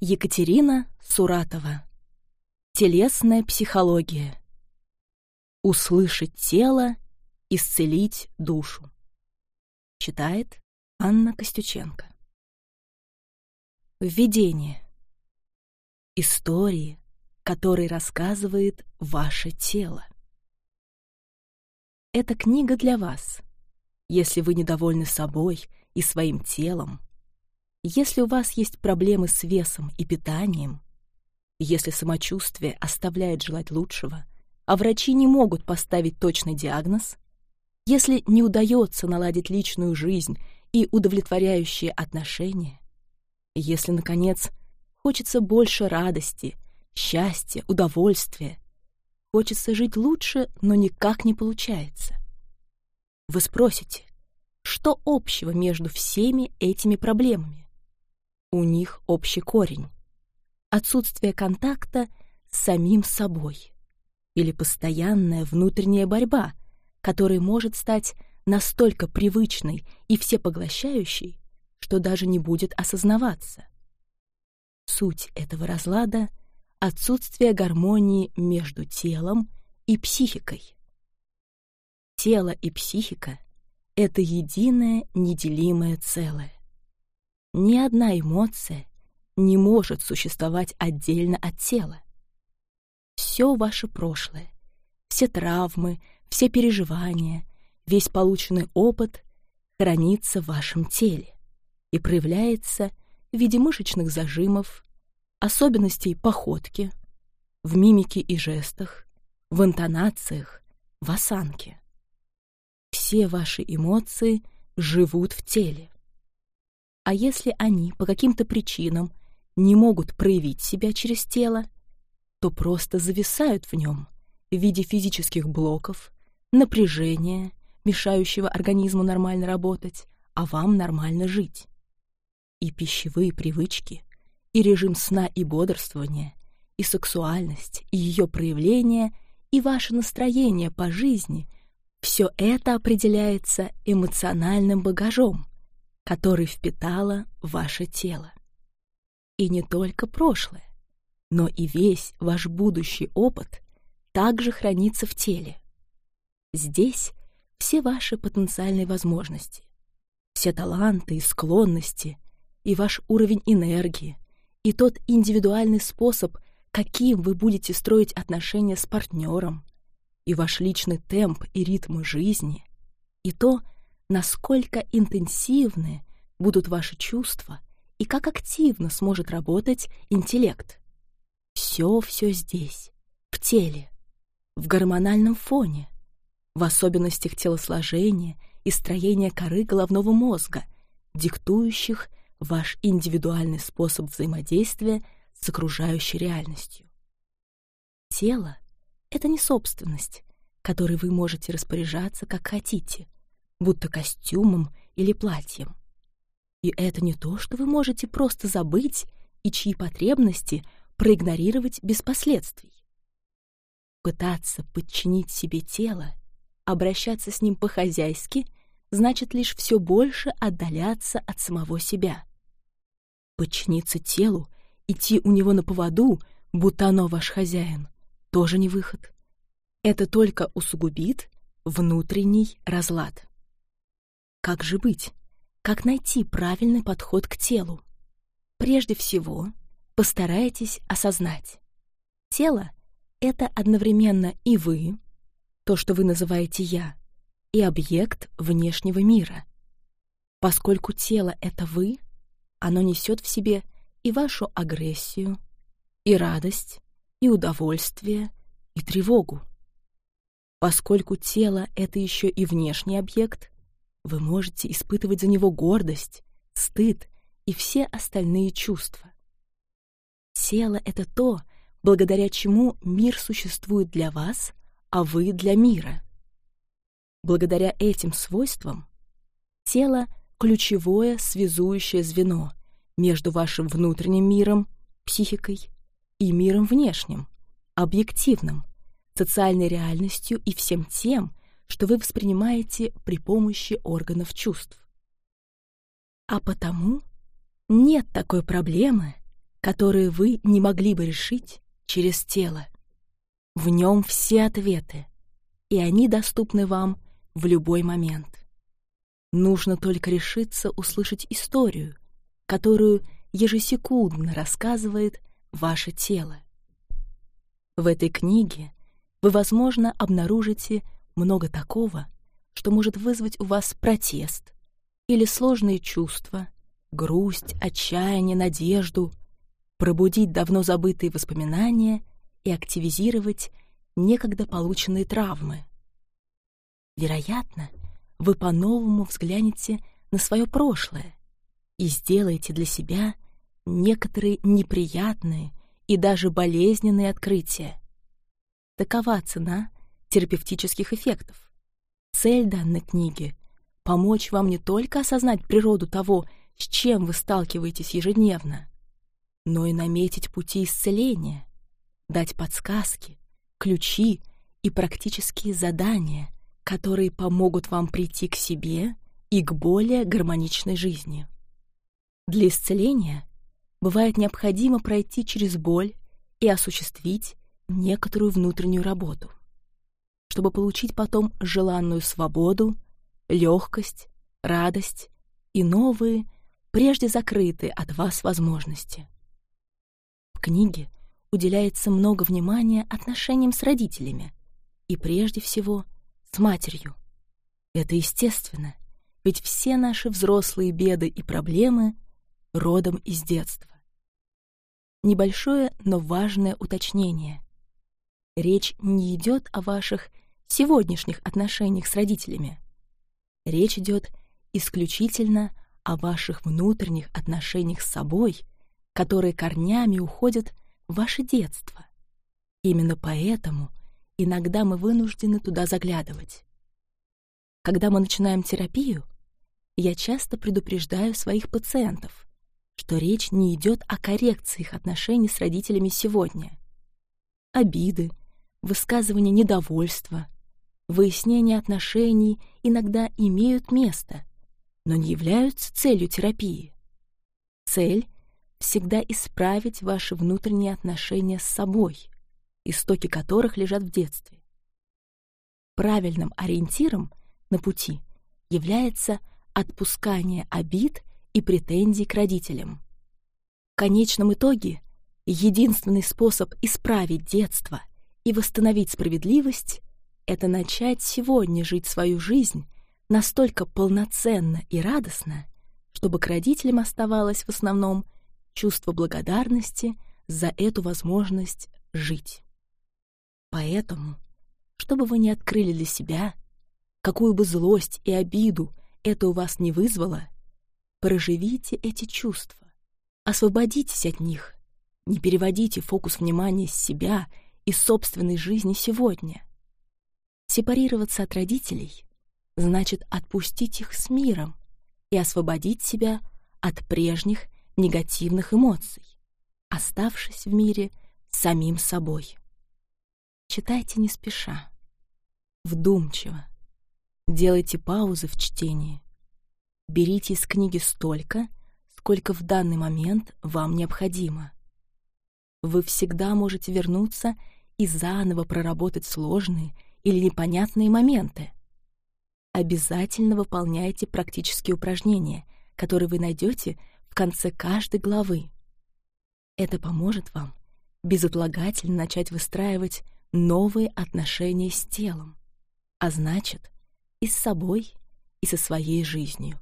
Екатерина Суратова. Телесная психология. Услышать тело, исцелить душу. Читает Анна Костюченко. Введение. Истории, которые рассказывает ваше тело. Эта книга для вас. Если вы недовольны собой и своим телом, если у вас есть проблемы с весом и питанием, если самочувствие оставляет желать лучшего, а врачи не могут поставить точный диагноз, если не удается наладить личную жизнь и удовлетворяющие отношения, если, наконец, хочется больше радости, счастья, удовольствия, хочется жить лучше, но никак не получается. Вы спросите, что общего между всеми этими проблемами? У них общий корень. Отсутствие контакта с самим собой или постоянная внутренняя борьба, которая может стать настолько привычной и всепоглощающей, что даже не будет осознаваться. Суть этого разлада — отсутствие гармонии между телом и психикой. Тело и психика — это единое неделимое целое. Ни одна эмоция не может существовать отдельно от тела. Все ваше прошлое, все травмы, все переживания, весь полученный опыт хранится в вашем теле и проявляется в виде мышечных зажимов, особенностей походки, в мимике и жестах, в интонациях, в осанке. Все ваши эмоции живут в теле. А если они по каким-то причинам не могут проявить себя через тело, то просто зависают в нем в виде физических блоков, напряжения, мешающего организму нормально работать, а вам нормально жить. И пищевые привычки, и режим сна и бодрствования, и сексуальность, и ее проявление, и ваше настроение по жизни — все это определяется эмоциональным багажом, который впитало ваше тело. И не только прошлое, но и весь ваш будущий опыт также хранится в теле. Здесь все ваши потенциальные возможности, все таланты и склонности, и ваш уровень энергии, и тот индивидуальный способ, каким вы будете строить отношения с партнером, и ваш личный темп и ритм жизни, и то, насколько интенсивны будут ваши чувства и как активно сможет работать интеллект. Все-все здесь, в теле, в гормональном фоне, в особенностях телосложения и строения коры головного мозга, диктующих ваш индивидуальный способ взаимодействия с окружающей реальностью. Тело — это не собственность, которой вы можете распоряжаться как хотите, будто костюмом или платьем. И это не то, что вы можете просто забыть и чьи потребности проигнорировать без последствий. Пытаться подчинить себе тело, обращаться с ним по-хозяйски, значит лишь все больше отдаляться от самого себя. Подчиниться телу, идти у него на поводу, будто оно ваш хозяин, тоже не выход. Это только усугубит внутренний разлад. Как же быть? Как найти правильный подход к телу? Прежде всего, постарайтесь осознать. Тело — это одновременно и вы, то, что вы называете «я», и объект внешнего мира. Поскольку тело — это вы, оно несет в себе и вашу агрессию, и радость, и удовольствие, и тревогу. Поскольку тело — это еще и внешний объект, вы можете испытывать за него гордость, стыд и все остальные чувства. Тело — это то, благодаря чему мир существует для вас, а вы — для мира. Благодаря этим свойствам тело — ключевое связующее звено между вашим внутренним миром, психикой, и миром внешним, объективным, социальной реальностью и всем тем, что вы воспринимаете при помощи органов чувств. А потому нет такой проблемы, которые вы не могли бы решить через тело. В нем все ответы, и они доступны вам в любой момент. Нужно только решиться услышать историю, которую ежесекундно рассказывает ваше тело. В этой книге вы, возможно, обнаружите много такого, что может вызвать у вас протест или сложные чувства, грусть, отчаяние, надежду, пробудить давно забытые воспоминания и активизировать некогда полученные травмы. Вероятно, вы по-новому взглянете на свое прошлое и сделаете для себя некоторые неприятные и даже болезненные открытия. Такова цена терапевтических эффектов. Цель данной книги — помочь вам не только осознать природу того, с чем вы сталкиваетесь ежедневно, но и наметить пути исцеления, дать подсказки, ключи и практические задания, которые помогут вам прийти к себе и к более гармоничной жизни. Для исцеления бывает необходимо пройти через боль и осуществить некоторую внутреннюю работу, чтобы получить потом желанную свободу, легкость, радость и новые, прежде закрытые от вас возможности. В книге уделяется много внимания отношениям с родителями и прежде всего с матерью. Это естественно, ведь все наши взрослые беды и проблемы родом из детства. Небольшое, но важное уточнение. Речь не идет о ваших сегодняшних отношениях с родителями. Речь идет исключительно о ваших внутренних отношениях с собой, которые корнями уходят в ваше детство. Именно поэтому иногда мы вынуждены туда заглядывать. Когда мы начинаем терапию, я часто предупреждаю своих пациентов, что речь не идет о коррекции их отношений с родителями сегодня. Обиды, высказывание недовольства, выяснение отношений иногда имеют место, но не являются целью терапии. Цель — всегда исправить ваши внутренние отношения с собой, истоки которых лежат в детстве. Правильным ориентиром на пути является отпускание обид и претензий к родителям. В конечном итоге единственный способ исправить детство и восстановить справедливость — это начать сегодня жить свою жизнь настолько полноценно и радостно, чтобы к родителям оставалось в основном чувство благодарности за эту возможность жить. Поэтому, чтобы вы не открыли для себя, какую бы злость и обиду это у вас не вызвало, проживите эти чувства, освободитесь от них, не переводите фокус внимания с себя и собственной жизни сегодня. Сепарироваться от родителей значит отпустить их с миром и освободить себя от прежних негативных эмоций, оставшись в мире самим собой. Читайте не спеша, вдумчиво. Делайте паузы в чтении. Берите из книги столько, сколько в данный момент вам необходимо. Вы всегда можете вернуться и заново проработать сложные или непонятные моменты. Обязательно выполняйте практические упражнения, которые вы найдете в конце каждой главы. Это поможет вам безотлагательно начать выстраивать новые отношения с телом, а значит, и с собой, и со своей жизнью.